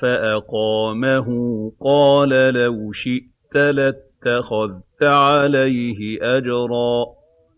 فَأَقَامَهُ ۖ قَالَ لَوْ شِئْتَ لَاتَّخَذْتَ عَلَيْهِ أَجْرًا